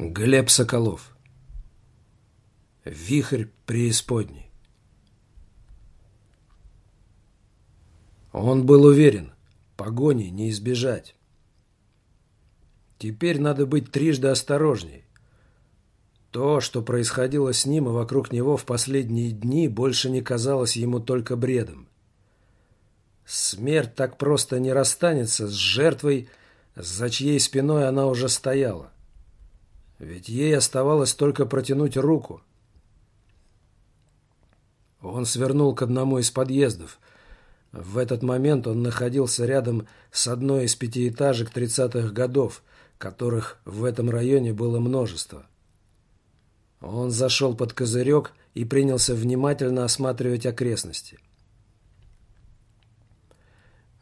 Глеб Соколов. Вихрь преисподней. Он был уверен, погони не избежать. Теперь надо быть трижды осторожней. То, что происходило с ним и вокруг него в последние дни, больше не казалось ему только бредом. Смерть так просто не расстанется с жертвой, за чьей спиной она уже стояла. Ведь ей оставалось только протянуть руку. Он свернул к одному из подъездов. В этот момент он находился рядом с одной из пятиэтажек тридцатых годов, которых в этом районе было множество. Он зашел под козырек и принялся внимательно осматривать окрестности.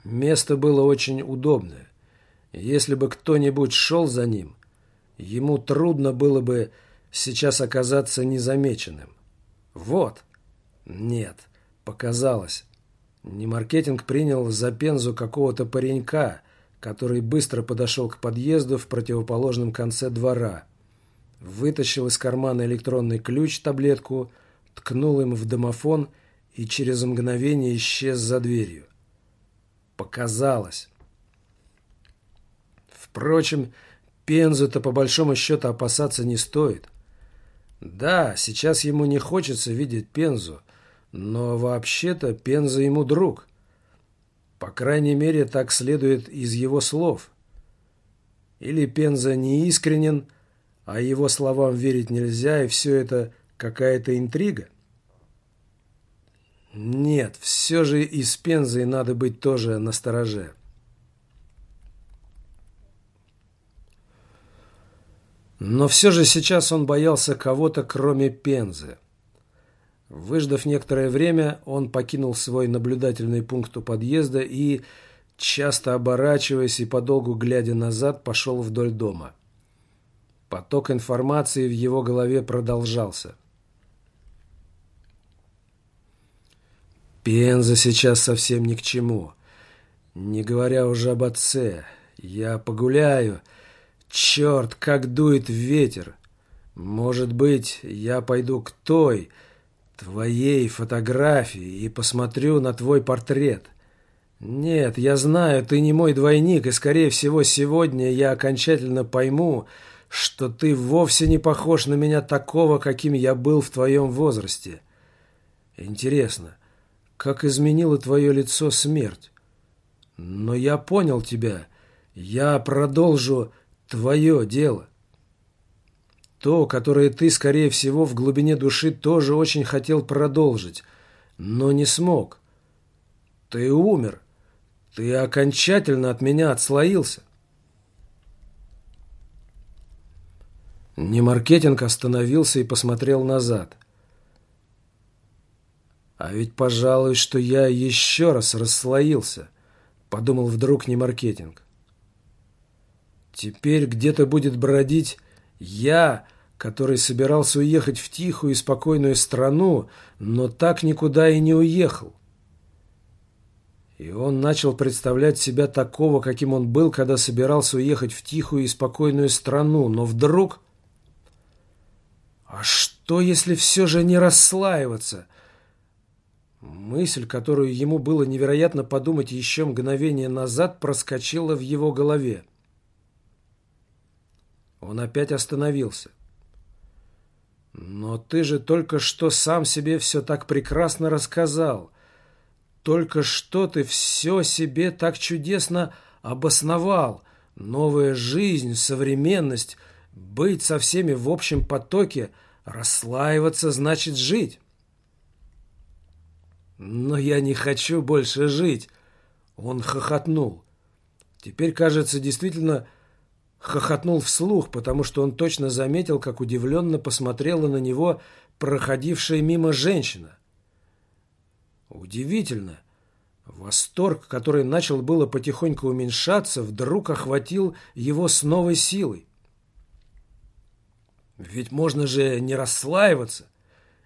Место было очень удобное. Если бы кто-нибудь шел за ним, Ему трудно было бы сейчас оказаться незамеченным. Вот. Нет, показалось. Не маркетинг принял за Пензу какого-то паренька, который быстро подошел к подъезду в противоположном конце двора. Вытащил из кармана электронный ключ, таблетку, ткнул им в домофон и через мгновение исчез за дверью. Показалось. Впрочем, Пензу-то по большому счету опасаться не стоит. Да, сейчас ему не хочется видеть Пензу, но вообще-то Пенза ему друг. По крайней мере, так следует из его слов. Или Пенза не искренен, а его словам верить нельзя, и все это какая-то интрига? Нет, все же и с Пензой надо быть тоже настороже. Но все же сейчас он боялся кого-то, кроме Пензы. Выждав некоторое время, он покинул свой наблюдательный пункт у подъезда и, часто оборачиваясь и подолгу глядя назад, пошел вдоль дома. Поток информации в его голове продолжался. Пенза сейчас совсем ни к чему. Не говоря уже об отце. Я погуляю, Черт, как дует ветер! Может быть, я пойду к той, твоей фотографии и посмотрю на твой портрет. Нет, я знаю, ты не мой двойник, и, скорее всего, сегодня я окончательно пойму, что ты вовсе не похож на меня такого, каким я был в твоем возрасте. Интересно, как изменило твое лицо смерть? Но я понял тебя. Я продолжу твое дело. То, которое ты, скорее всего, в глубине души тоже очень хотел продолжить, но не смог. Ты умер. Ты окончательно от меня отслоился. Немаркетинг остановился и посмотрел назад. А ведь, пожалуй, что я еще раз расслоился, подумал вдруг Немаркетинг. Теперь где-то будет бродить я, который собирался уехать в тихую и спокойную страну, но так никуда и не уехал. И он начал представлять себя такого, каким он был, когда собирался уехать в тихую и спокойную страну. Но вдруг... А что, если все же не расслаиваться? Мысль, которую ему было невероятно подумать еще мгновение назад, проскочила в его голове. Он опять остановился. «Но ты же только что сам себе все так прекрасно рассказал. Только что ты все себе так чудесно обосновал. Новая жизнь, современность, быть со всеми в общем потоке, расслаиваться значит жить». «Но я не хочу больше жить!» Он хохотнул. Теперь, кажется, действительно хохотнул вслух, потому что он точно заметил, как удивленно посмотрела на него проходившая мимо женщина. Удивительно. Восторг, который начал было потихоньку уменьшаться, вдруг охватил его с новой силой. Ведь можно же не расслаиваться.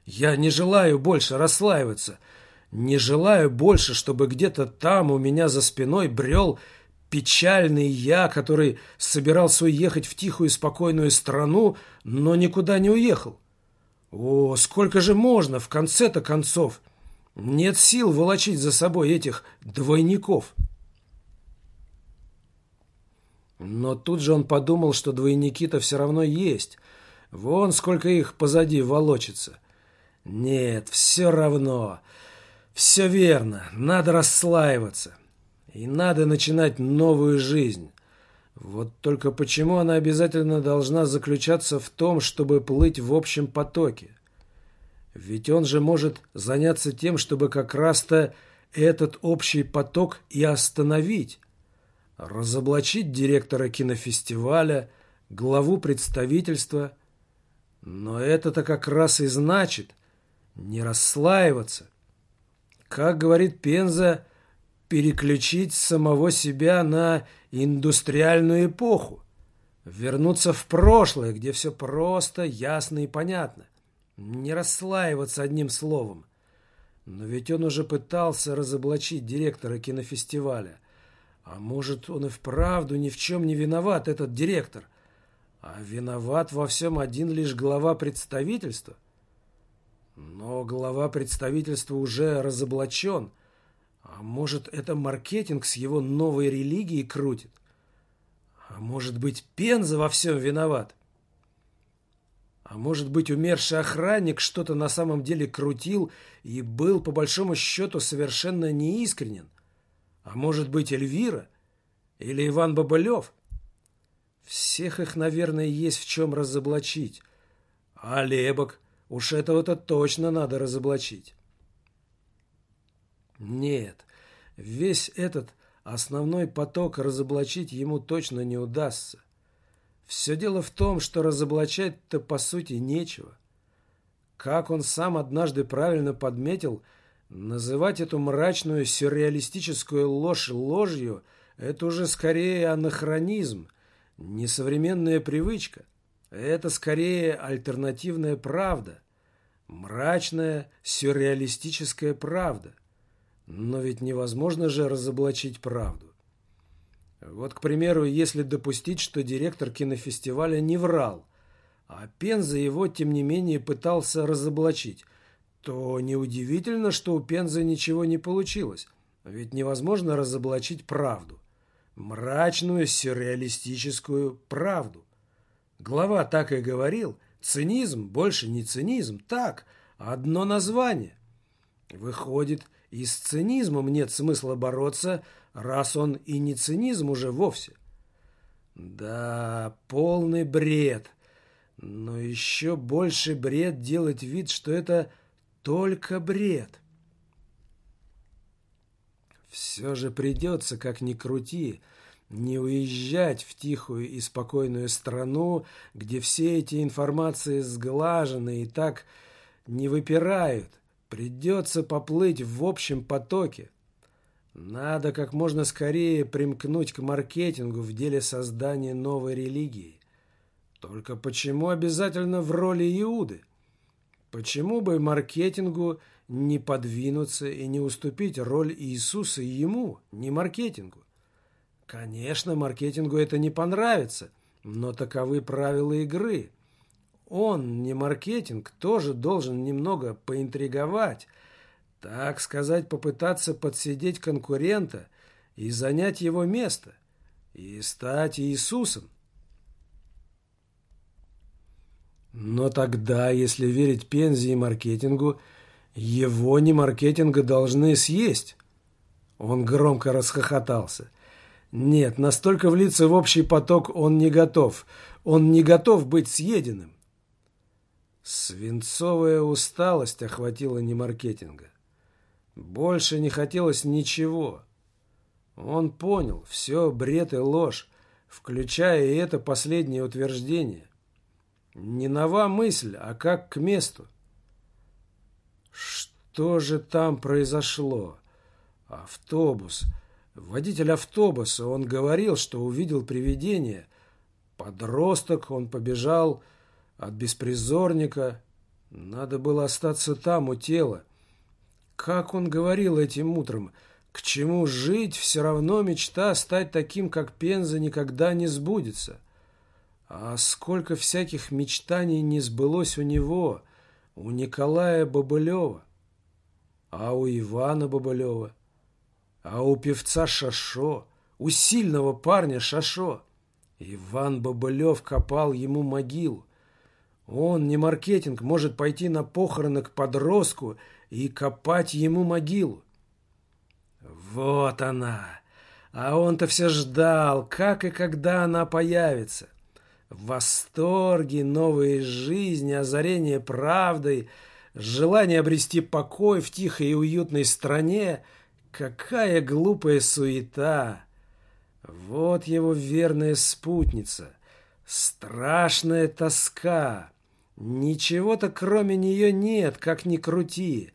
Я не желаю больше расслаиваться. Не желаю больше, чтобы где-то там у меня за спиной брел печальный я, который собирался уехать в тихую и спокойную страну, но никуда не уехал. О, сколько же можно, в конце-то концов! Нет сил волочить за собой этих двойников. Но тут же он подумал, что двойники-то все равно есть. Вон сколько их позади волочится. Нет, все равно. Все верно, надо расслаиваться. И надо начинать новую жизнь. Вот только почему она обязательно должна заключаться в том, чтобы плыть в общем потоке? Ведь он же может заняться тем, чтобы как раз-то этот общий поток и остановить. Разоблачить директора кинофестиваля, главу представительства. Но это-то как раз и значит не расслаиваться. Как говорит Пенза, переключить самого себя на индустриальную эпоху, вернуться в прошлое, где все просто, ясно и понятно, не расслаиваться одним словом. Но ведь он уже пытался разоблачить директора кинофестиваля. А может, он и вправду ни в чем не виноват, этот директор. А виноват во всем один лишь глава представительства. Но глава представительства уже разоблачен – а может, это маркетинг с его новой религией крутит? А может быть, Пенза во всем виноват? А может быть, умерший охранник что-то на самом деле крутил и был, по большому счету, совершенно неискренен? А может быть, Эльвира? Или Иван Бабылев? Всех их, наверное, есть в чем разоблачить. А Лебок? Уж этого-то точно надо разоблачить. Нет, весь этот основной поток разоблачить ему точно не удастся. Все дело в том, что разоблачать-то по сути нечего. Как он сам однажды правильно подметил, называть эту мрачную сюрреалистическую ложь ложью – это уже скорее анахронизм, несовременная привычка. Это скорее альтернативная правда, мрачная сюрреалистическая правда. Но ведь невозможно же разоблачить правду. Вот, к примеру, если допустить, что директор кинофестиваля не врал, а Пенза его, тем не менее, пытался разоблачить, то неудивительно, что у Пензы ничего не получилось. Ведь невозможно разоблачить правду. Мрачную, сюрреалистическую правду. Глава так и говорил, цинизм больше не цинизм, так, одно название. Выходит, и с цинизмом нет смысла бороться, раз он и не цинизм уже вовсе. Да, полный бред. Но еще больше бред делать вид, что это только бред. Все же придется, как ни крути, не уезжать в тихую и спокойную страну, где все эти информации сглажены и так не выпирают. Придется поплыть в общем потоке. Надо как можно скорее примкнуть к маркетингу в деле создания новой религии. Только почему обязательно в роли Иуды? Почему бы маркетингу не подвинуться и не уступить роль Иисуса ему, не маркетингу? Конечно, маркетингу это не понравится, но таковы правила игры – он, не маркетинг, тоже должен немного поинтриговать, так сказать, попытаться подсидеть конкурента и занять его место, и стать Иисусом. Но тогда, если верить Пензе и маркетингу, его не маркетинга должны съесть. Он громко расхохотался. Нет, настолько влиться в общий поток он не готов. Он не готов быть съеденным. Свинцовая усталость охватила немаркетинга. Больше не хотелось ничего. Он понял, все бред и ложь, включая и это последнее утверждение. Не нова мысль, а как к месту. Что же там произошло? Автобус. Водитель автобуса, он говорил, что увидел привидение. Подросток, он побежал от беспризорника. Надо было остаться там, у тела. Как он говорил этим утром? К чему жить, все равно мечта стать таким, как Пенза, никогда не сбудется. А сколько всяких мечтаний не сбылось у него, у Николая Бобылева, а у Ивана Бобылева, а у певца Шашо, у сильного парня Шашо. Иван Бобылев копал ему могилу. Он, не маркетинг, может пойти на похороны к подростку и копать ему могилу. Вот она. А он-то все ждал, как и когда она появится. В восторге новой жизни, озарение правдой, желание обрести покой в тихой и уютной стране. Какая глупая суета! Вот его верная спутница. Страшная тоска. Ничего-то кроме нее нет, как ни крути.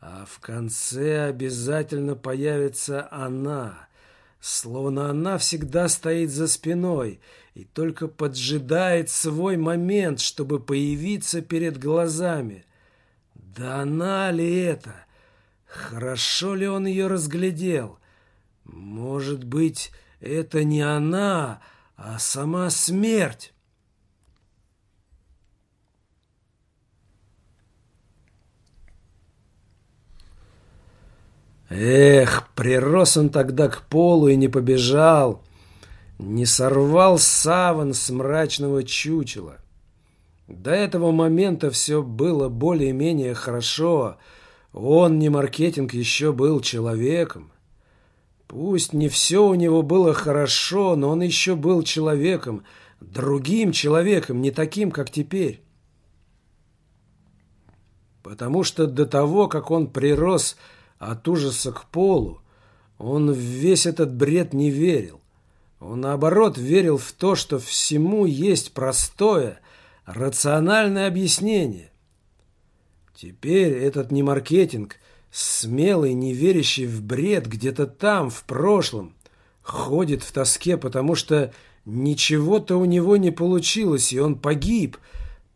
А в конце обязательно появится она, словно она всегда стоит за спиной и только поджидает свой момент, чтобы появиться перед глазами. Да она ли это? Хорошо ли он ее разглядел? Может быть, это не она, а сама смерть? Эх, прирос он тогда к полу и не побежал, не сорвал саван с мрачного чучела. До этого момента все было более-менее хорошо. Он, не маркетинг, еще был человеком. Пусть не все у него было хорошо, но он еще был человеком, другим человеком, не таким, как теперь. Потому что до того, как он прирос от ужаса к полу, он в весь этот бред не верил. Он, наоборот, верил в то, что всему есть простое, рациональное объяснение. Теперь этот не маркетинг – смелый, не верящий в бред, где-то там, в прошлом, ходит в тоске, потому что ничего-то у него не получилось, и он погиб.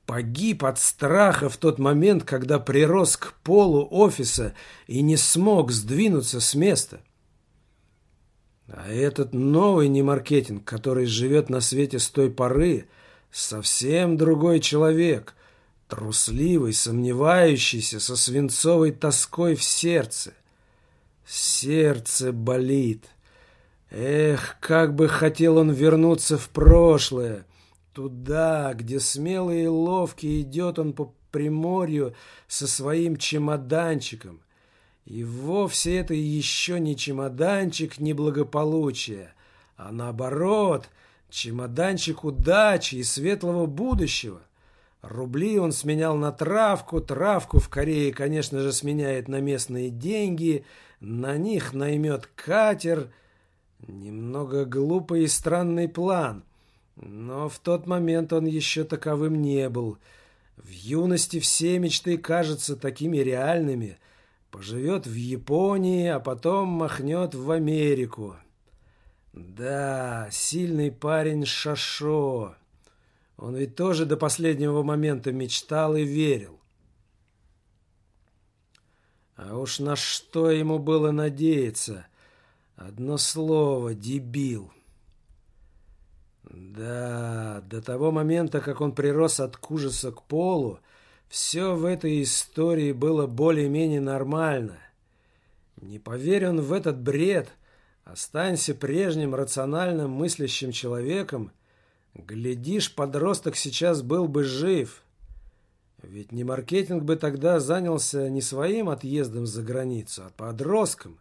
Погиб от страха в тот момент, когда прирос к полу офиса и не смог сдвинуться с места. А этот новый немаркетинг, который живет на свете с той поры, совсем другой человек – Трусливый, сомневающийся, со свинцовой тоской в сердце. Сердце болит. Эх, как бы хотел он вернуться в прошлое, туда, где смелый и ловкий идет он по приморью со своим чемоданчиком. И вовсе это еще не чемоданчик неблагополучия, а наоборот, чемоданчик удачи и светлого будущего. Рубли он сменял на травку, травку в Корее, конечно же, сменяет на местные деньги, на них наймет катер. Немного глупый и странный план, но в тот момент он еще таковым не был. В юности все мечты кажутся такими реальными. Поживет в Японии, а потом махнет в Америку. Да, сильный парень Шашо. Он ведь тоже до последнего момента мечтал и верил. А уж на что ему было надеяться? Одно слово — дебил. Да, до того момента, как он прирос от ужаса к полу, все в этой истории было более-менее нормально. Не поверь он в этот бред, останься прежним рациональным мыслящим человеком — Глядишь, подросток сейчас был бы жив. Ведь не маркетинг бы тогда занялся не своим отъездом за границу, а подростком.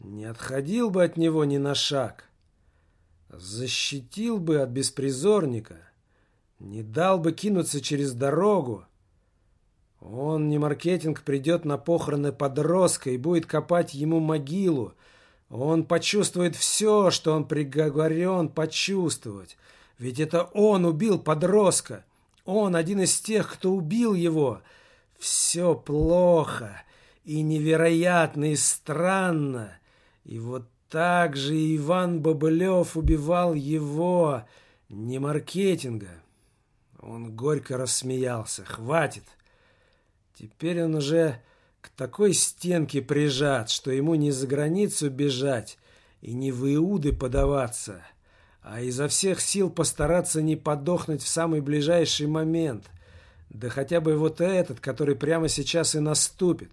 Не отходил бы от него ни на шаг. Защитил бы от беспризорника. Не дал бы кинуться через дорогу. Он, не маркетинг, придет на похороны подростка и будет копать ему могилу. Он почувствует все, что он приговорен почувствовать. Ведь это он убил подростка. Он один из тех, кто убил его. Все плохо и невероятно и странно. И вот так же Иван Бобылев убивал его, не маркетинга. Он горько рассмеялся. Хватит. Теперь он уже к такой стенке прижат, что ему не за границу бежать и не в Иуды подаваться, а изо всех сил постараться не подохнуть в самый ближайший момент, да хотя бы вот этот, который прямо сейчас и наступит.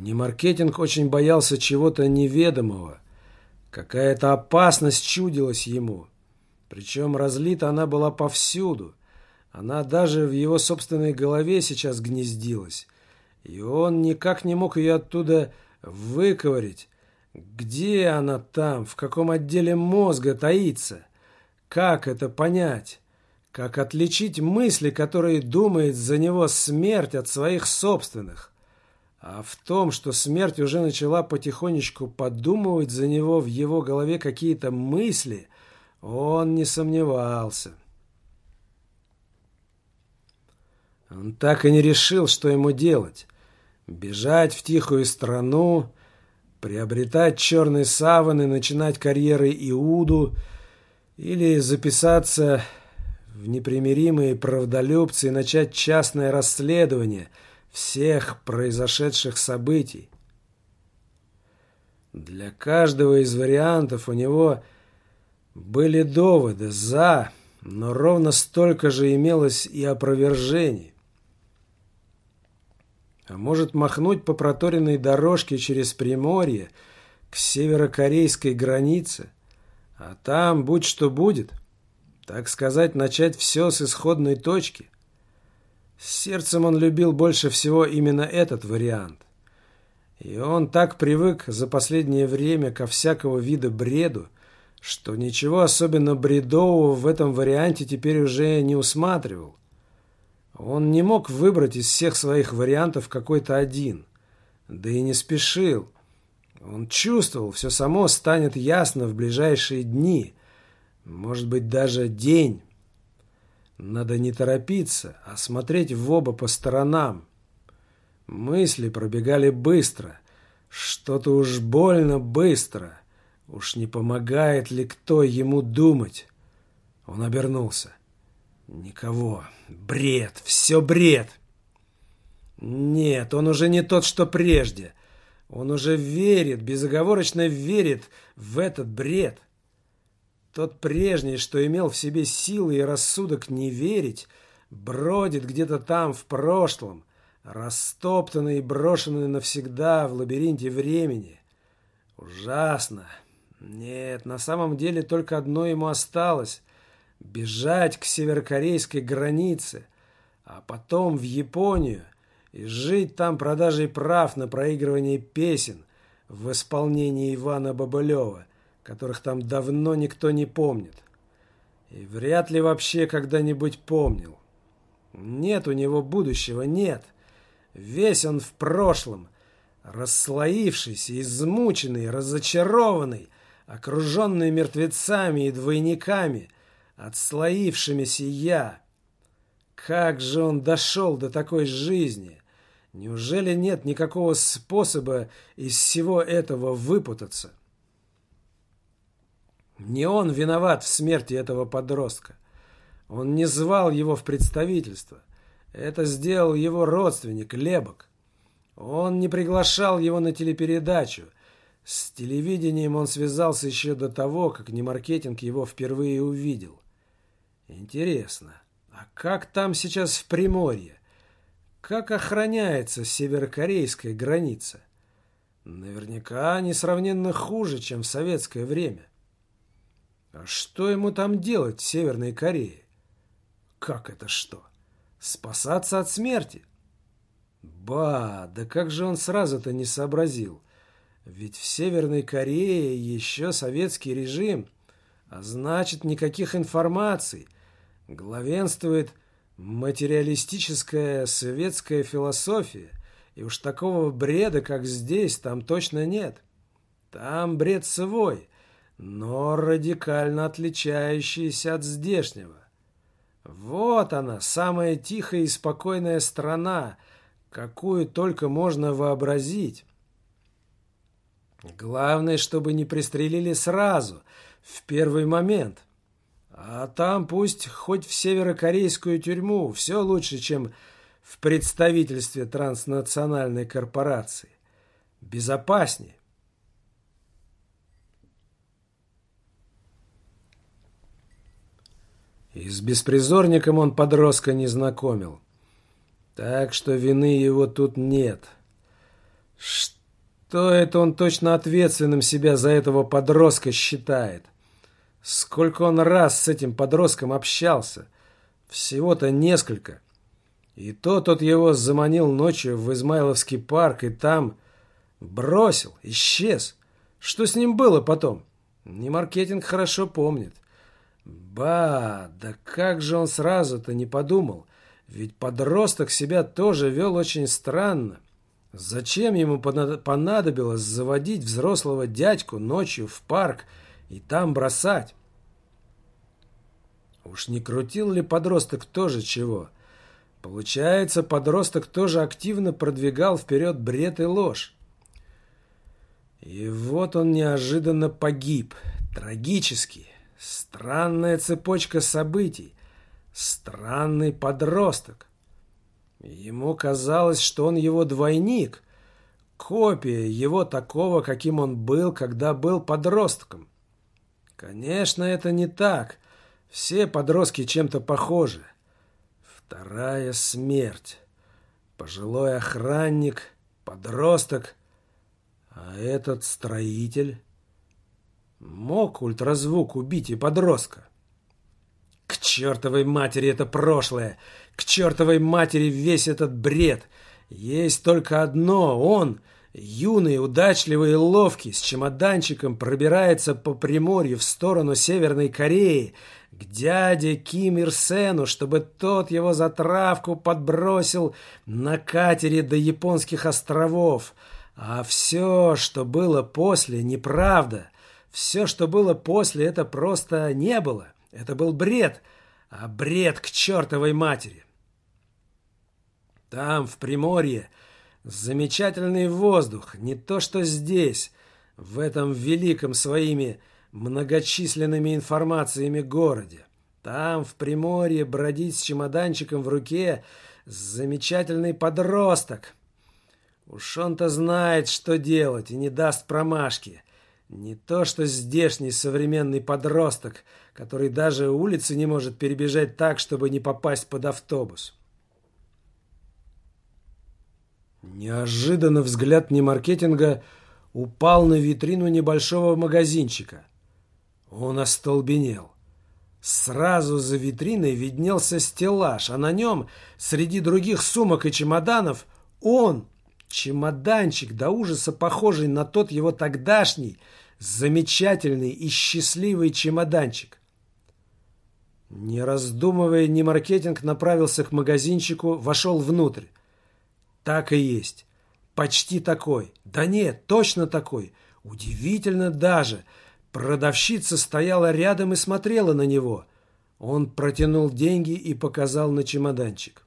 Немаркетинг очень боялся чего-то неведомого. Какая-то опасность чудилась ему. Причем разлита она была повсюду. Она даже в его собственной голове сейчас гнездилась. И он никак не мог ее оттуда выковырить. Где она там, в каком отделе мозга таится? Как это понять? Как отличить мысли, которые думает за него смерть от своих собственных? А в том, что смерть уже начала потихонечку подумывать за него в его голове какие-то мысли, он не сомневался. Он так и не решил, что ему делать. Бежать в тихую страну, приобретать черный саван и начинать карьеры Иуду, или записаться в непримиримые правдолюбцы и начать частное расследование – всех произошедших событий. Для каждого из вариантов у него были доводы «за», но ровно столько же имелось и опровержений. А может махнуть по проторенной дорожке через Приморье к северокорейской границе, а там, будь что будет, так сказать, начать все с исходной точки. Сердцем он любил больше всего именно этот вариант. И он так привык за последнее время ко всякого вида бреду, что ничего особенно бредового в этом варианте теперь уже не усматривал. Он не мог выбрать из всех своих вариантов какой-то один, да и не спешил. Он чувствовал, все само станет ясно в ближайшие дни, может быть даже день, надо не торопиться, а смотреть в оба по сторонам. Мысли пробегали быстро. Что-то уж больно быстро. Уж не помогает ли кто ему думать? Он обернулся. Никого. Бред. Все бред. Нет, он уже не тот, что прежде. Он уже верит, безоговорочно верит в этот бред. Тот прежний, что имел в себе силы и рассудок не верить, бродит где-то там, в прошлом, растоптанный и брошенный навсегда в лабиринте времени. Ужасно. Нет, на самом деле только одно ему осталось — бежать к северокорейской границе, а потом в Японию и жить там продажей прав на проигрывание песен в исполнении Ивана Бабылева — которых там давно никто не помнит. И вряд ли вообще когда-нибудь помнил. Нет у него будущего, нет. Весь он в прошлом, расслоившийся, измученный, разочарованный, окруженный мертвецами и двойниками, отслоившимися я. Как же он дошел до такой жизни? Неужели нет никакого способа из всего этого выпутаться? Не он виноват в смерти этого подростка. Он не звал его в представительство. Это сделал его родственник Лебок. Он не приглашал его на телепередачу. С телевидением он связался еще до того, как Немаркетинг его впервые увидел. Интересно, а как там сейчас в Приморье? Как охраняется северокорейская граница? Наверняка несравненно хуже, чем в советское время. А что ему там делать в Северной Корее? Как это что? Спасаться от смерти? Ба, да как же он сразу-то не сообразил? Ведь в Северной Корее еще советский режим, а значит никаких информаций. Главенствует материалистическая советская философия, и уж такого бреда, как здесь, там точно нет. Там бред свой, но радикально отличающаяся от здешнего. Вот она, самая тихая и спокойная страна, какую только можно вообразить. Главное, чтобы не пристрелили сразу, в первый момент. А там пусть хоть в северокорейскую тюрьму, все лучше, чем в представительстве транснациональной корпорации. Безопаснее. И с беспризорником он подростка не знакомил. Так что вины его тут нет. Что это он точно ответственным себя за этого подростка считает? Сколько он раз с этим подростком общался? Всего-то несколько. И то тот его заманил ночью в Измайловский парк и там бросил, исчез. Что с ним было потом? Не маркетинг хорошо помнит. Ба, да как же он сразу-то не подумал? Ведь подросток себя тоже вел очень странно. Зачем ему понадобилось заводить взрослого дядьку ночью в парк и там бросать? Уж не крутил ли подросток тоже чего? Получается, подросток тоже активно продвигал вперед бред и ложь. И вот он неожиданно погиб. Трагически. Странная цепочка событий. Странный подросток. Ему казалось, что он его двойник. Копия его такого, каким он был, когда был подростком. Конечно, это не так. Все подростки чем-то похожи. Вторая смерть. Пожилой охранник, подросток. А этот строитель... Мог ультразвук убить и подростка? К чертовой матери это прошлое! К чертовой матери весь этот бред! Есть только одно — он, юный, удачливый и ловкий, с чемоданчиком пробирается по Приморью в сторону Северной Кореи, к дяде Ким Ир Сену, чтобы тот его затравку подбросил на катере до японских островов. А все, что было после, неправда. Все, что было после, это просто не было. Это был бред, а бред к чертовой матери. Там, в Приморье, замечательный воздух, не то что здесь, в этом великом своими многочисленными информациями городе. Там, в Приморье, бродить с чемоданчиком в руке замечательный подросток. Уж он-то знает, что делать, и не даст промашки. Не то, что здешний современный подросток, который даже улицы не может перебежать так, чтобы не попасть под автобус. Неожиданно взгляд немаркетинга упал на витрину небольшого магазинчика. Он остолбенел. Сразу за витриной виднелся стеллаж, а на нем, среди других сумок и чемоданов, он, Чемоданчик до ужаса похожий на тот его тогдашний, замечательный и счастливый чемоданчик. Не раздумывая, ни маркетинг направился к магазинчику, вошел внутрь. Так и есть. Почти такой. Да нет, точно такой. Удивительно даже. Продавщица стояла рядом и смотрела на него. Он протянул деньги и показал на чемоданчик.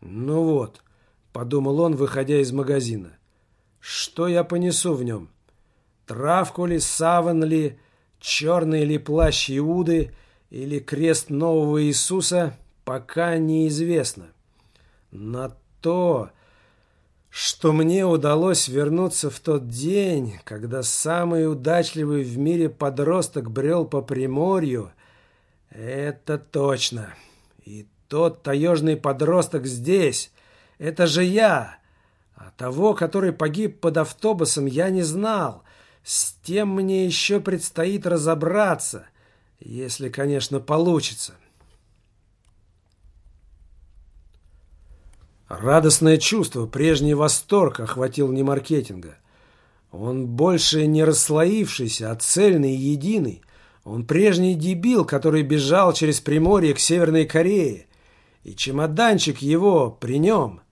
Ну вот, — подумал он, выходя из магазина. «Что я понесу в нем? Травку ли, саван ли, черный ли плащ Иуды или крест нового Иисуса, пока неизвестно. На то, что мне удалось вернуться в тот день, когда самый удачливый в мире подросток брел по Приморью, это точно. И тот таежный подросток здесь, это же я. А того, который погиб под автобусом, я не знал. С тем мне еще предстоит разобраться, если, конечно, получится. Радостное чувство, прежний восторг охватил не маркетинга. Он больше не расслоившийся, а цельный и единый. Он прежний дебил, который бежал через Приморье к Северной Корее. И чемоданчик его при нем.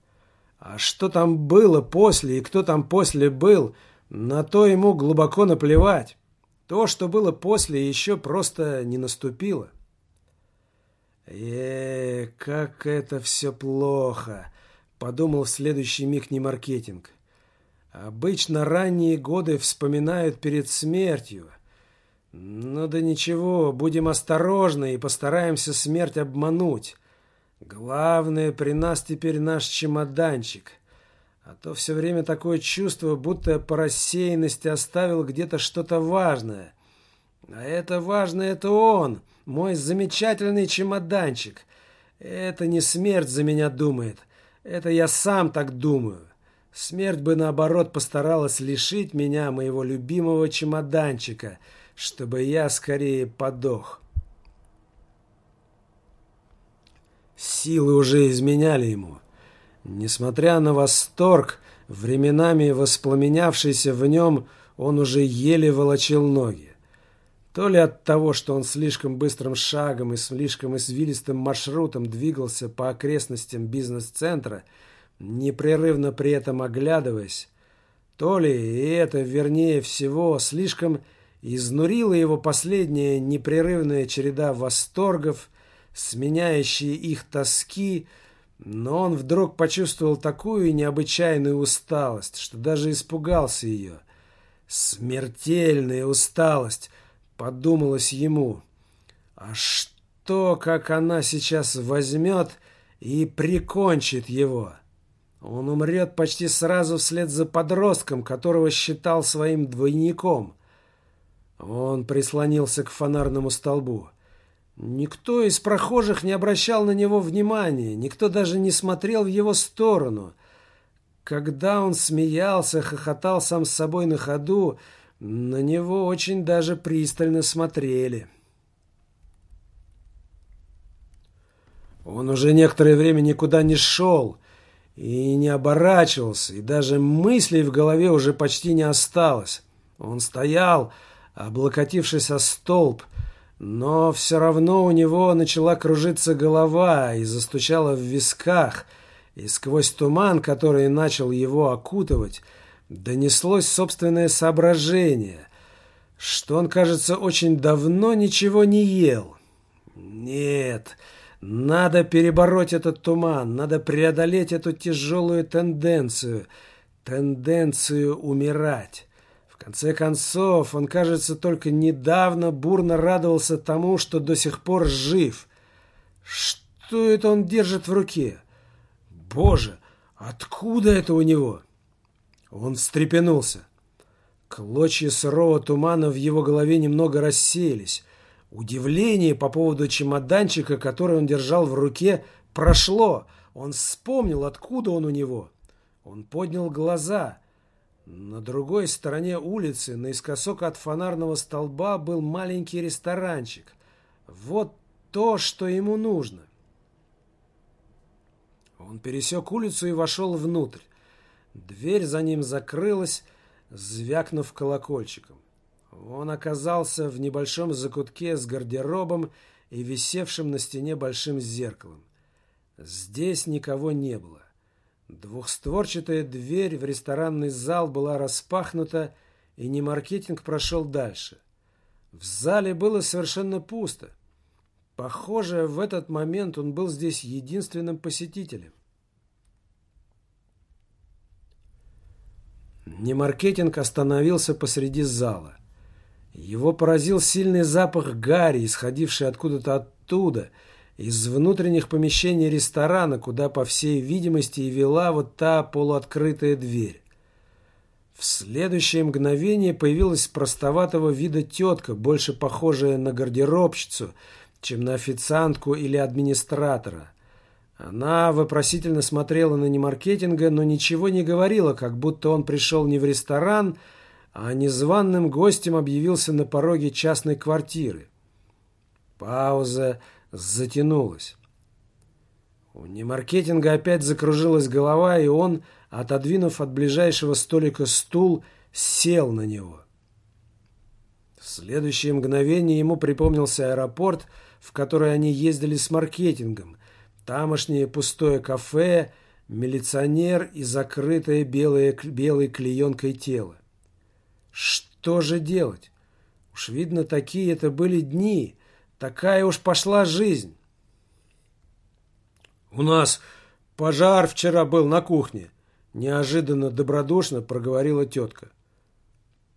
А что там было после и кто там после был, на то ему глубоко наплевать. То, что было после, еще просто не наступило. э как это все плохо!» — подумал в следующий миг не маркетинг. «Обычно ранние годы вспоминают перед смертью. Ну да ничего, будем осторожны и постараемся смерть обмануть. Главное, при нас теперь наш чемоданчик. А то все время такое чувство, будто по рассеянности оставил где-то что-то важное. А это важное, это он, мой замечательный чемоданчик. Это не смерть за меня думает. Это я сам так думаю. Смерть бы, наоборот, постаралась лишить меня моего любимого чемоданчика, чтобы я скорее подох. Силы уже изменяли ему. Несмотря на восторг, временами воспламенявшийся в нем, он уже еле волочил ноги. То ли от того, что он слишком быстрым шагом и слишком извилистым маршрутом двигался по окрестностям бизнес-центра, непрерывно при этом оглядываясь, то ли, и это вернее всего, слишком изнурила его последняя непрерывная череда восторгов, сменяющие их тоски, но он вдруг почувствовал такую необычайную усталость, что даже испугался ее. Смертельная усталость, подумалось ему. А что, как она сейчас возьмет и прикончит его? Он умрет почти сразу вслед за подростком, которого считал своим двойником. Он прислонился к фонарному столбу. Никто из прохожих не обращал на него внимания, никто даже не смотрел в его сторону. Когда он смеялся, хохотал сам с собой на ходу, на него очень даже пристально смотрели. Он уже некоторое время никуда не шел и не оборачивался, и даже мыслей в голове уже почти не осталось. Он стоял, облокотившись о столб, но все равно у него начала кружиться голова и застучала в висках, и сквозь туман, который начал его окутывать, донеслось собственное соображение, что он, кажется, очень давно ничего не ел. Нет, надо перебороть этот туман, надо преодолеть эту тяжелую тенденцию, тенденцию умирать конце концов, он, кажется, только недавно бурно радовался тому, что до сих пор жив. Что это он держит в руке? Боже, откуда это у него? Он встрепенулся. Клочья сырого тумана в его голове немного рассеялись. Удивление по поводу чемоданчика, который он держал в руке, прошло. Он вспомнил, откуда он у него. Он поднял глаза. На другой стороне улицы, наискосок от фонарного столба, был маленький ресторанчик. Вот то, что ему нужно. Он пересек улицу и вошел внутрь. Дверь за ним закрылась, звякнув колокольчиком. Он оказался в небольшом закутке с гардеробом и висевшим на стене большим зеркалом. Здесь никого не было. Двухстворчатая дверь в ресторанный зал была распахнута, и Немаркетинг прошел дальше. В зале было совершенно пусто. Похоже, в этот момент он был здесь единственным посетителем. Немаркетинг остановился посреди зала. Его поразил сильный запах гари, исходивший откуда-то оттуда – из внутренних помещений ресторана, куда, по всей видимости, и вела вот та полуоткрытая дверь. В следующее мгновение появилась простоватого вида тетка, больше похожая на гардеробщицу, чем на официантку или администратора. Она вопросительно смотрела на немаркетинга, но ничего не говорила, как будто он пришел не в ресторан, а незваным гостем объявился на пороге частной квартиры. Пауза затянулась. У немаркетинга опять закружилась голова, и он, отодвинув от ближайшего столика стул, сел на него. В следующее мгновение ему припомнился аэропорт, в который они ездили с маркетингом, тамошнее пустое кафе, милиционер и закрытое белое, белой клеенкой тело. Что же делать? Уж видно, такие это были дни, Такая уж пошла жизнь. У нас пожар вчера был на кухне. Неожиданно добродушно проговорила тетка.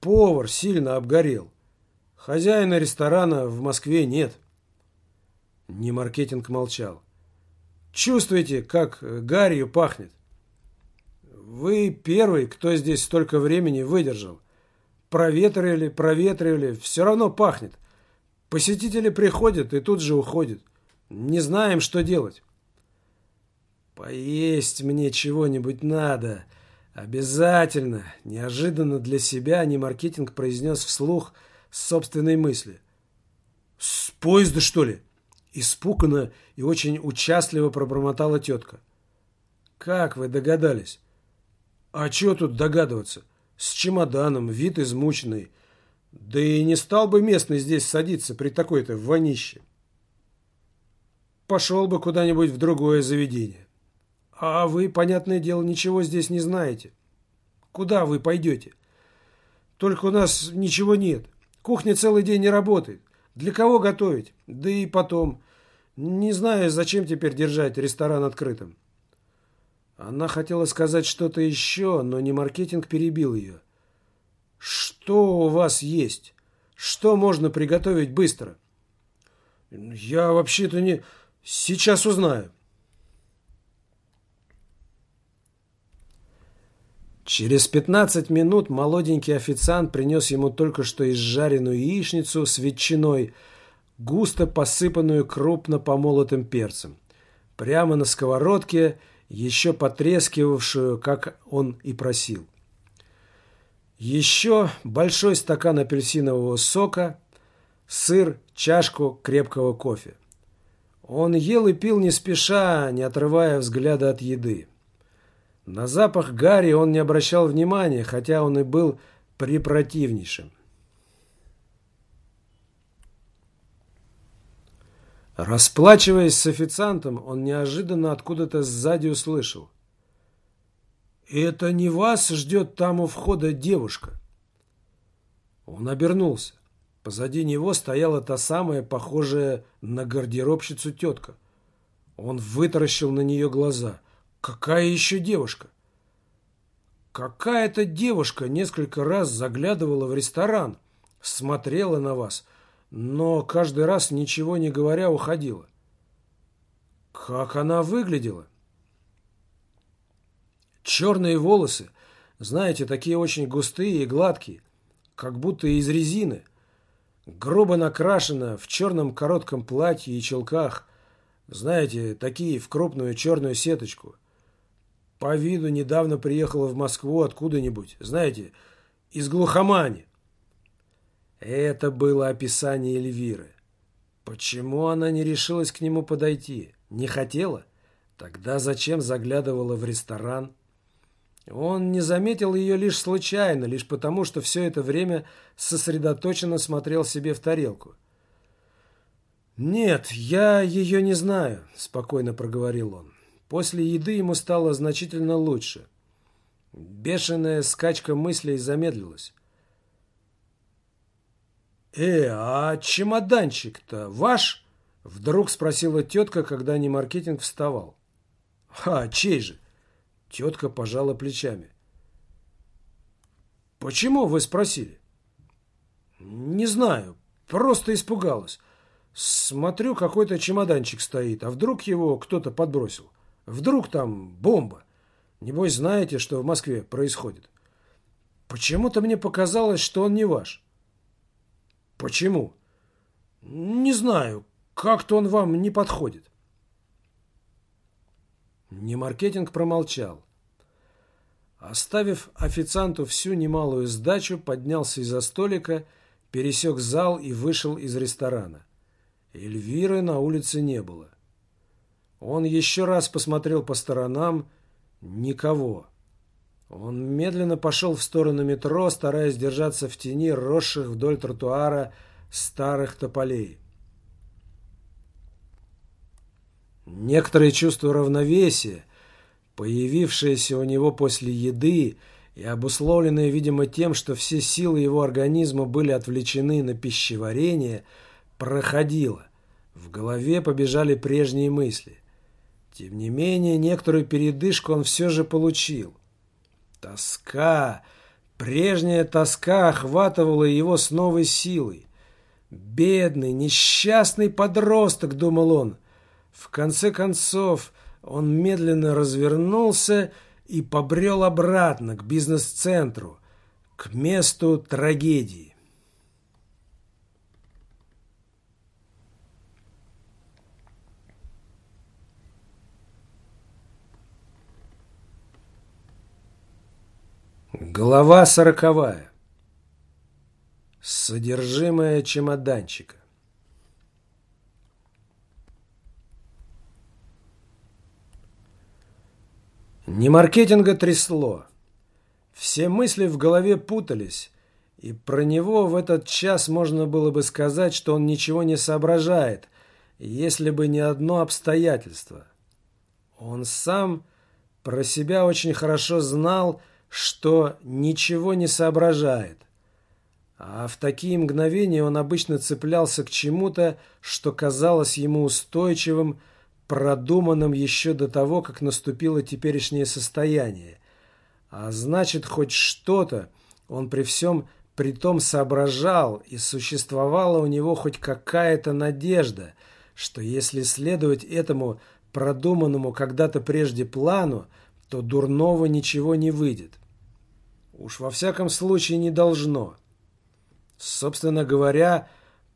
Повар сильно обгорел. Хозяина ресторана в Москве нет. Не маркетинг молчал. Чувствуете, как гарью пахнет? Вы первый, кто здесь столько времени выдержал. Проветривали, проветривали, все равно пахнет. Посетители приходят и тут же уходят. Не знаем, что делать. Поесть мне чего-нибудь надо. Обязательно. Неожиданно для себя Немаркетинг произнес вслух собственной мысли. С поезда, что ли? Испуганно и очень участливо пробормотала тетка. Как вы догадались? А чего тут догадываться? С чемоданом, вид измученный. Да и не стал бы местный здесь садиться при такой-то вонище. Пошел бы куда-нибудь в другое заведение. А вы, понятное дело, ничего здесь не знаете. Куда вы пойдете? Только у нас ничего нет. Кухня целый день не работает. Для кого готовить? Да и потом. Не знаю, зачем теперь держать ресторан открытым. Она хотела сказать что-то еще, но не маркетинг перебил ее. «Что у вас есть? Что можно приготовить быстро?» «Я вообще-то не... Сейчас узнаю». Через пятнадцать минут молоденький официант принес ему только что изжаренную яичницу с ветчиной, густо посыпанную крупно помолотым перцем. Прямо на сковородке – еще потрескивавшую, как он и просил. Еще большой стакан апельсинового сока, сыр, чашку крепкого кофе. Он ел и пил не спеша, не отрывая взгляда от еды. На запах Гарри он не обращал внимания, хотя он и был препротивнейшим. Расплачиваясь с официантом, он неожиданно откуда-то сзади услышал. «Это не вас ждет там у входа девушка?» Он обернулся. Позади него стояла та самая, похожая на гардеробщицу тетка. Он вытаращил на нее глаза. «Какая еще девушка?» «Какая-то девушка несколько раз заглядывала в ресторан, смотрела на вас» но каждый раз, ничего не говоря, уходила. Как она выглядела? Черные волосы, знаете, такие очень густые и гладкие, как будто из резины. Грубо накрашена, в черном коротком платье и челках. Знаете, такие в крупную черную сеточку. По виду недавно приехала в Москву откуда-нибудь, знаете, из глухомани. Это было описание Эльвиры. Почему она не решилась к нему подойти? Не хотела? Тогда зачем заглядывала в ресторан? Он не заметил ее лишь случайно, лишь потому, что все это время сосредоточенно смотрел себе в тарелку. «Нет, я ее не знаю», – спокойно проговорил он. После еды ему стало значительно лучше. Бешеная скачка мыслей замедлилась. «Э, а чемоданчик-то ваш?» Вдруг спросила тетка, когда не маркетинг вставал. «А, чей же?» Тетка пожала плечами. «Почему вы спросили?» «Не знаю, просто испугалась. Смотрю, какой-то чемоданчик стоит, а вдруг его кто-то подбросил? Вдруг там бомба? Небось, знаете, что в Москве происходит. Почему-то мне показалось, что он не ваш». Почему? Не знаю. Как-то он вам не подходит. Немаркетинг промолчал. Оставив официанту всю немалую сдачу, поднялся из-за столика, пересек зал и вышел из ресторана. Эльвиры на улице не было. Он еще раз посмотрел по сторонам. Никого. Он медленно пошел в сторону метро, стараясь держаться в тени росших вдоль тротуара старых тополей. Некоторое чувство равновесия, появившееся у него после еды и обусловленное, видимо, тем, что все силы его организма были отвлечены на пищеварение, проходило. В голове побежали прежние мысли. Тем не менее, некоторую передышку он все же получил – Тоска, прежняя тоска охватывала его с новой силой. Бедный, несчастный подросток, думал он. В конце концов, он медленно развернулся и побрел обратно к бизнес-центру, к месту трагедии. Глава сороковая. Содержимое чемоданчика. Не маркетинга трясло. Все мысли в голове путались, и про него в этот час можно было бы сказать, что он ничего не соображает, если бы не одно обстоятельство. Он сам про себя очень хорошо знал, что ничего не соображает. А в такие мгновения он обычно цеплялся к чему-то, что казалось ему устойчивым, продуманным еще до того, как наступило теперешнее состояние. А значит, хоть что-то он при всем при том соображал, и существовала у него хоть какая-то надежда, что если следовать этому продуманному когда-то прежде плану, то дурного ничего не выйдет. Уж во всяком случае не должно. Собственно говоря,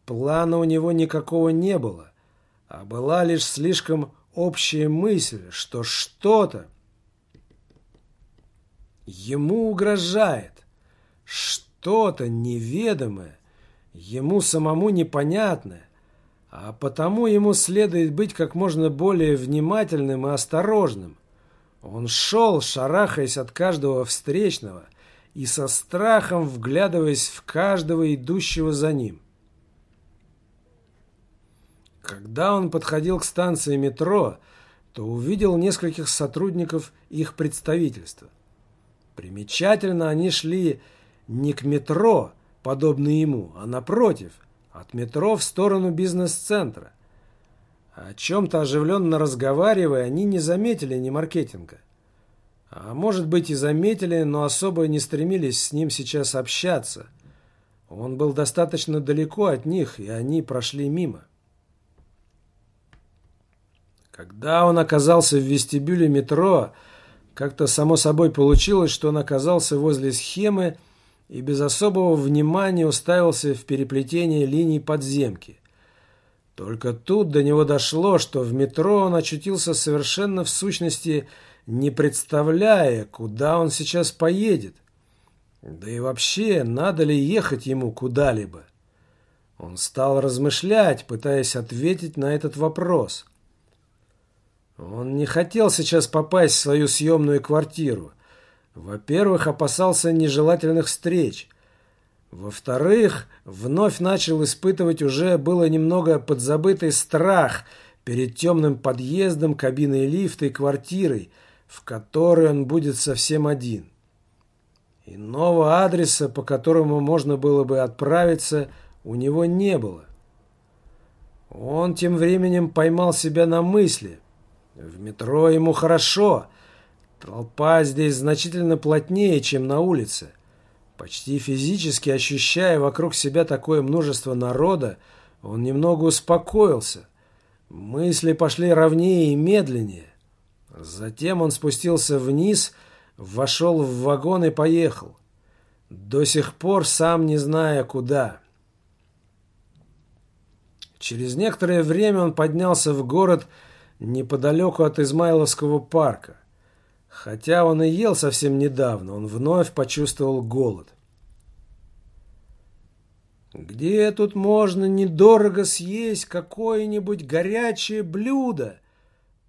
плана у него никакого не было, а была лишь слишком общая мысль, что что-то ему угрожает, что-то неведомое, ему самому непонятное, а потому ему следует быть как можно более внимательным и осторожным. Он шел, шарахаясь от каждого встречного – и со страхом вглядываясь в каждого идущего за ним. Когда он подходил к станции метро, то увидел нескольких сотрудников их представительства. Примечательно, они шли не к метро, подобно ему, а напротив, от метро в сторону бизнес-центра. О чем-то оживленно разговаривая, они не заметили ни маркетинга. А может быть и заметили, но особо не стремились с ним сейчас общаться. Он был достаточно далеко от них, и они прошли мимо. Когда он оказался в вестибюле метро, как-то само собой получилось, что он оказался возле схемы и без особого внимания уставился в переплетение линий подземки. Только тут до него дошло, что в метро он очутился совершенно в сущности не представляя, куда он сейчас поедет. Да и вообще, надо ли ехать ему куда-либо. Он стал размышлять, пытаясь ответить на этот вопрос. Он не хотел сейчас попасть в свою съемную квартиру. Во-первых, опасался нежелательных встреч. Во-вторых, вновь начал испытывать уже было немного подзабытый страх перед темным подъездом, кабиной лифта и квартирой, в которой он будет совсем один. Иного адреса, по которому можно было бы отправиться, у него не было. Он тем временем поймал себя на мысли. В метро ему хорошо. Толпа здесь значительно плотнее, чем на улице. Почти физически ощущая вокруг себя такое множество народа, он немного успокоился. Мысли пошли ровнее и медленнее. Затем он спустился вниз, вошел в вагон и поехал. До сих пор сам не зная куда. Через некоторое время он поднялся в город неподалеку от Измайловского парка. Хотя он и ел совсем недавно, он вновь почувствовал голод. «Где тут можно недорого съесть какое-нибудь горячее блюдо?»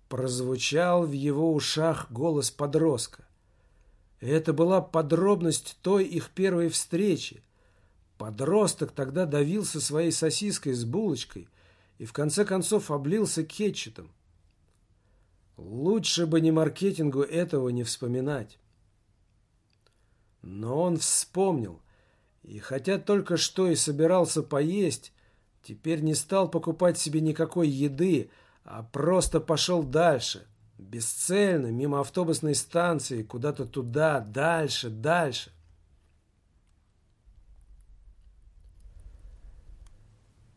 Прозвучал в его ушах голос подростка. Это была подробность той их первой встречи. Подросток тогда давился своей сосиской с булочкой и в конце концов облился кетчетом. Лучше бы не маркетингу этого не вспоминать. Но он вспомнил, и хотя только что и собирался поесть, теперь не стал покупать себе никакой еды, а просто пошел дальше, бесцельно, мимо автобусной станции, куда-то туда, дальше, дальше.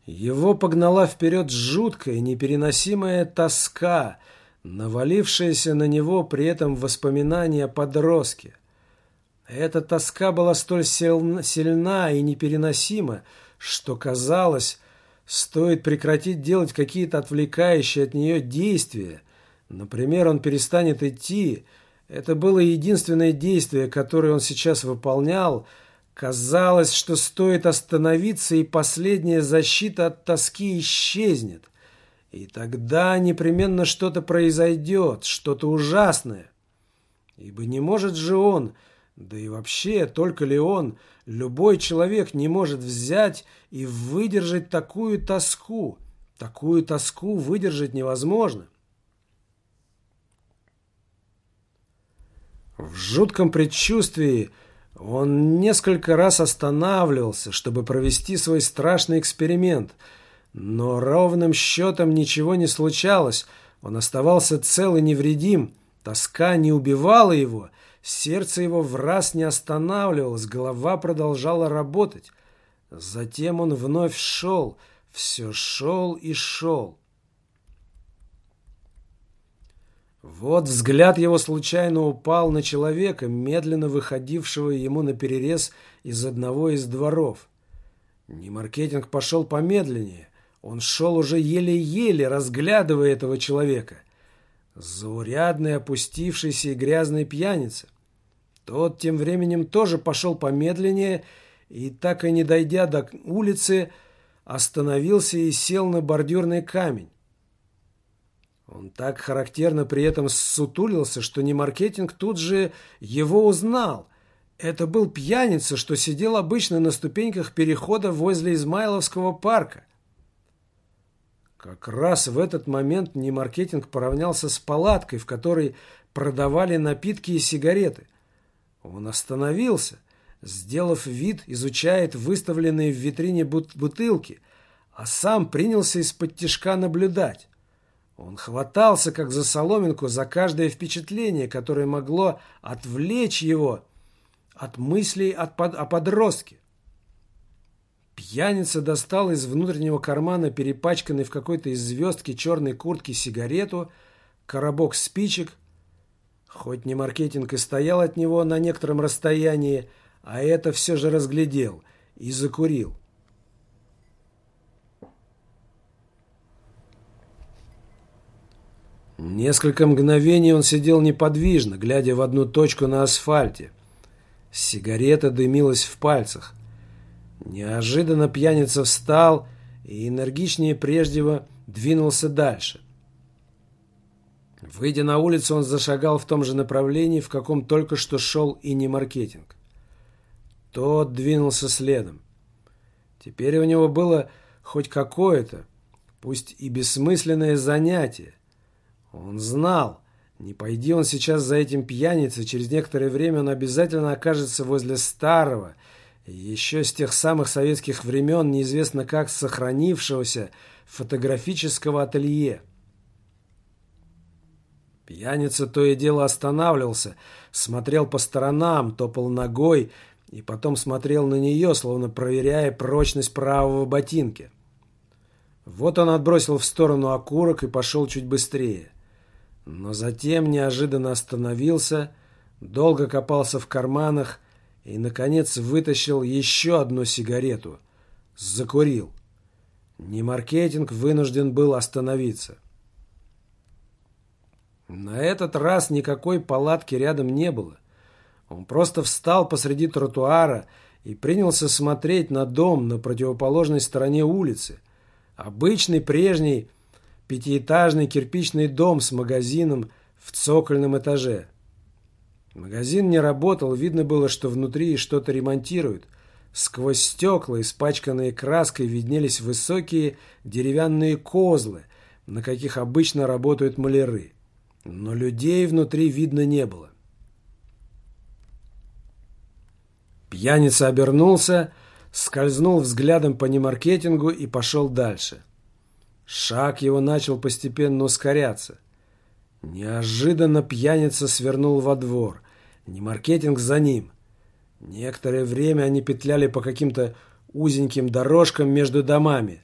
Его погнала вперед жуткая, непереносимая тоска, навалившееся на него при этом воспоминание о подростке. Эта тоска была столь сильна и непереносима, что казалось, стоит прекратить делать какие-то отвлекающие от нее действия. Например, он перестанет идти. Это было единственное действие, которое он сейчас выполнял. Казалось, что стоит остановиться, и последняя защита от тоски исчезнет. И тогда непременно что-то произойдет, что-то ужасное. Ибо не может же он, да и вообще только ли он, любой человек не может взять и выдержать такую тоску. Такую тоску выдержать невозможно. В жутком предчувствии он несколько раз останавливался, чтобы провести свой страшный эксперимент – но ровным счетом ничего не случалось. Он оставался цел и невредим. Тоска не убивала его. Сердце его в раз не останавливалось. Голова продолжала работать. Затем он вновь шел. Все шел и шел. Вот взгляд его случайно упал на человека, медленно выходившего ему на перерез из одного из дворов. Немаркетинг пошел помедленнее. Он шел уже еле-еле, разглядывая этого человека. Заурядный, опустившийся и грязный пьяница. Тот тем временем тоже пошел помедленнее и, так и не дойдя до улицы, остановился и сел на бордюрный камень. Он так характерно при этом сутулился, что не маркетинг тут же его узнал. Это был пьяница, что сидел обычно на ступеньках перехода возле Измайловского парка. Как раз в этот момент Немаркетинг поравнялся с палаткой, в которой продавали напитки и сигареты. Он остановился, сделав вид, изучает выставленные в витрине бутылки, а сам принялся из-под тишка наблюдать. Он хватался, как за соломинку, за каждое впечатление, которое могло отвлечь его от мыслей о подростке. Пьяница достал из внутреннего кармана перепачканный в какой-то из звездки черной куртки сигарету, коробок спичек. Хоть не маркетинг и стоял от него на некотором расстоянии, а это все же разглядел и закурил. Несколько мгновений он сидел неподвижно, глядя в одну точку на асфальте. Сигарета дымилась в пальцах. Неожиданно пьяница встал и энергичнее прежнего двинулся дальше. Выйдя на улицу, он зашагал в том же направлении, в каком только что шел и не маркетинг. Тот двинулся следом. Теперь у него было хоть какое-то, пусть и бессмысленное занятие. Он знал, не пойди он сейчас за этим пьяницей, через некоторое время он обязательно окажется возле старого, еще с тех самых советских времен, неизвестно как сохранившегося фотографического ателье. Пьяница то и дело останавливался, смотрел по сторонам, топал ногой и потом смотрел на нее, словно проверяя прочность правого ботинки. Вот он отбросил в сторону окурок и пошел чуть быстрее. Но затем неожиданно остановился, долго копался в карманах, и, наконец, вытащил еще одну сигарету. Закурил. Не маркетинг вынужден был остановиться. На этот раз никакой палатки рядом не было. Он просто встал посреди тротуара и принялся смотреть на дом на противоположной стороне улицы. Обычный прежний пятиэтажный кирпичный дом с магазином в цокольном этаже. Магазин не работал, видно было, что внутри что-то ремонтируют. Сквозь стекла, испачканные краской, виднелись высокие деревянные козлы, на каких обычно работают маляры. Но людей внутри видно не было. Пьяница обернулся, скользнул взглядом по немаркетингу и пошел дальше. Шаг его начал постепенно ускоряться. Неожиданно пьяница свернул во двор. Не маркетинг за ним. Некоторое время они петляли по каким-то узеньким дорожкам между домами.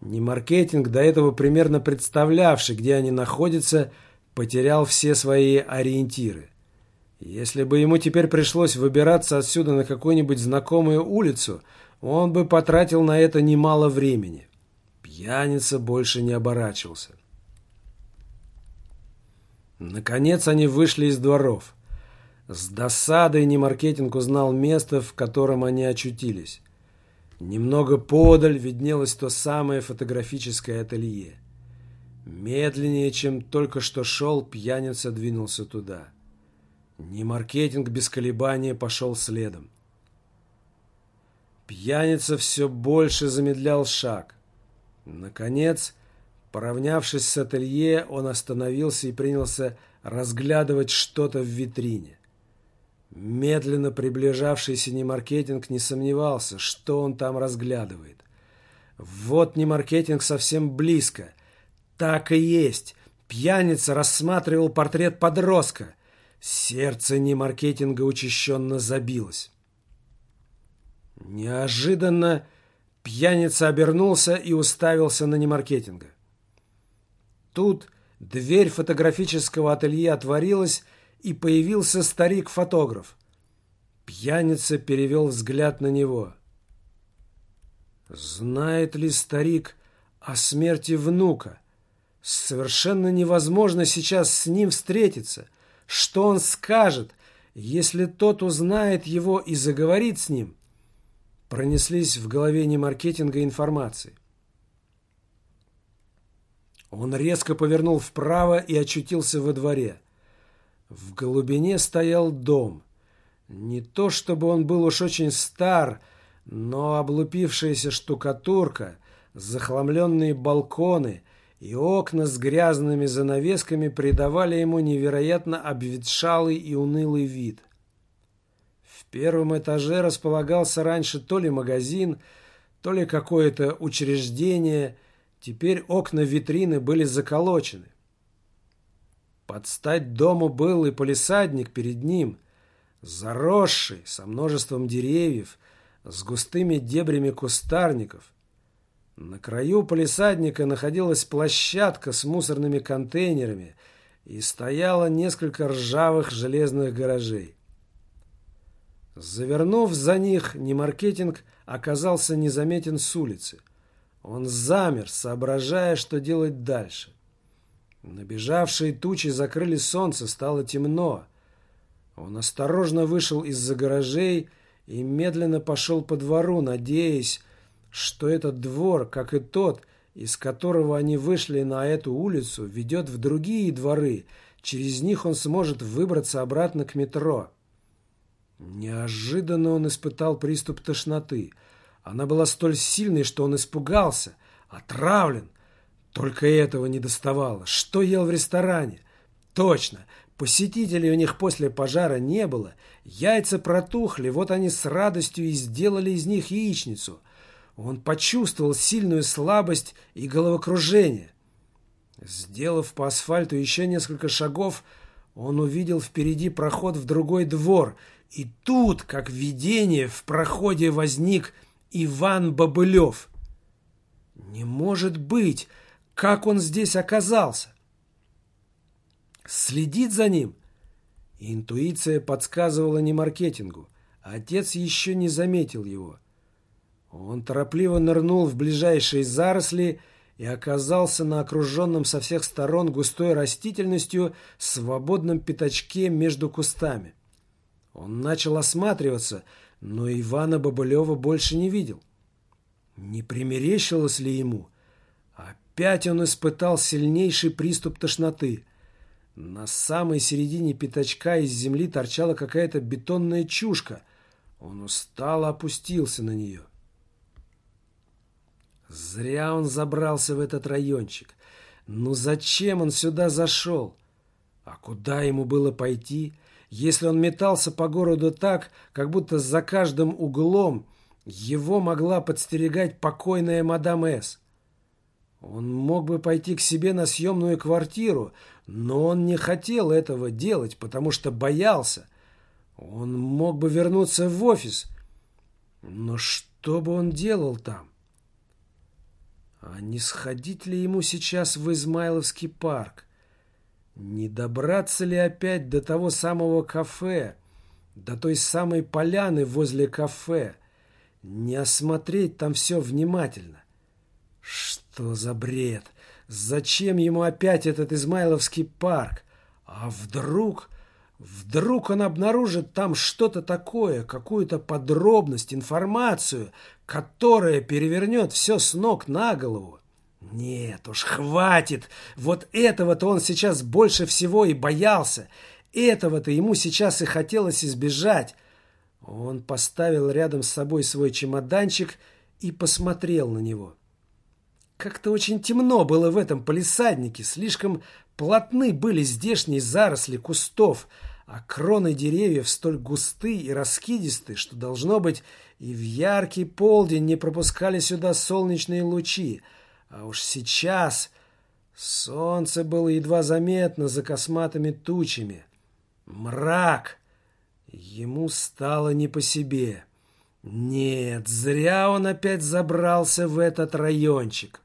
Не маркетинг, до этого примерно представлявший, где они находятся, потерял все свои ориентиры. Если бы ему теперь пришлось выбираться отсюда на какую-нибудь знакомую улицу, он бы потратил на это немало времени. Пьяница больше не оборачивался. Наконец они вышли из дворов. С досадой Немаркетинг узнал место, в котором они очутились. Немного подаль виднелось то самое фотографическое ателье. Медленнее, чем только что шел, пьяница двинулся туда. Немаркетинг без колебания пошел следом. Пьяница все больше замедлял шаг. Наконец, Поравнявшись с ателье, он остановился и принялся разглядывать что-то в витрине. Медленно приближавшийся Немаркетинг не сомневался, что он там разглядывает. Вот Немаркетинг совсем близко. Так и есть. Пьяница рассматривал портрет подростка. Сердце Немаркетинга учащенно забилось. Неожиданно пьяница обернулся и уставился на Немаркетинга. Тут дверь фотографического ателье отворилась, и появился старик-фотограф. Пьяница перевел взгляд на него. Знает ли старик о смерти внука? Совершенно невозможно сейчас с ним встретиться. Что он скажет, если тот узнает его и заговорит с ним? Пронеслись в голове не маркетинга информации. Он резко повернул вправо и очутился во дворе. В глубине стоял дом. Не то чтобы он был уж очень стар, но облупившаяся штукатурка, захламленные балконы и окна с грязными занавесками придавали ему невероятно обветшалый и унылый вид. В первом этаже располагался раньше то ли магазин, то ли какое-то учреждение – Теперь окна витрины были заколочены. Под стать дому был и полисадник перед ним, заросший, со множеством деревьев, с густыми дебрями кустарников. На краю полисадника находилась площадка с мусорными контейнерами и стояло несколько ржавых железных гаражей. Завернув за них, немаркетинг оказался незаметен с улицы – он замер, соображая, что делать дальше. Набежавшие тучи закрыли солнце, стало темно. Он осторожно вышел из-за гаражей и медленно пошел по двору, надеясь, что этот двор, как и тот, из которого они вышли на эту улицу, ведет в другие дворы, через них он сможет выбраться обратно к метро. Неожиданно он испытал приступ тошноты – она была столь сильной, что он испугался. Отравлен. Только этого не доставало. Что ел в ресторане? Точно. Посетителей у них после пожара не было. Яйца протухли, вот они с радостью и сделали из них яичницу. Он почувствовал сильную слабость и головокружение. Сделав по асфальту еще несколько шагов, он увидел впереди проход в другой двор. И тут, как видение, в проходе возник Иван Бобылев. Не может быть! Как он здесь оказался? Следит за ним? Интуиция подсказывала не маркетингу. Отец еще не заметил его. Он торопливо нырнул в ближайшие заросли и оказался на окруженном со всех сторон густой растительностью свободном пятачке между кустами. Он начал осматриваться, но Ивана Бабылева больше не видел. Не примерещилось ли ему? Опять он испытал сильнейший приступ тошноты. На самой середине пятачка из земли торчала какая-то бетонная чушка. Он устало опустился на нее. Зря он забрался в этот райончик. Ну зачем он сюда зашел? А куда ему было пойти? Если он метался по городу так, как будто за каждым углом его могла подстерегать покойная мадам С. Он мог бы пойти к себе на съемную квартиру, но он не хотел этого делать, потому что боялся. Он мог бы вернуться в офис, но что бы он делал там? А не сходить ли ему сейчас в Измайловский парк? Не добраться ли опять до того самого кафе, до той самой поляны возле кафе? Не осмотреть там все внимательно? Что за бред? Зачем ему опять этот Измайловский парк? А вдруг... Вдруг он обнаружит там что-то такое, какую-то подробность, информацию, которая перевернет все с ног на голову. Нет уж, хватит. Вот этого-то он сейчас больше всего и боялся. Этого-то ему сейчас и хотелось избежать. Он поставил рядом с собой свой чемоданчик и посмотрел на него. Как-то очень темно было в этом полисаднике, слишком плотны были здешние заросли кустов, а кроны деревьев столь густы и раскидисты, что, должно быть, и в яркий полдень не пропускали сюда солнечные лучи, а уж сейчас солнце было едва заметно за косматыми тучами. Мрак! Ему стало не по себе. Нет, зря он опять забрался в этот райончик.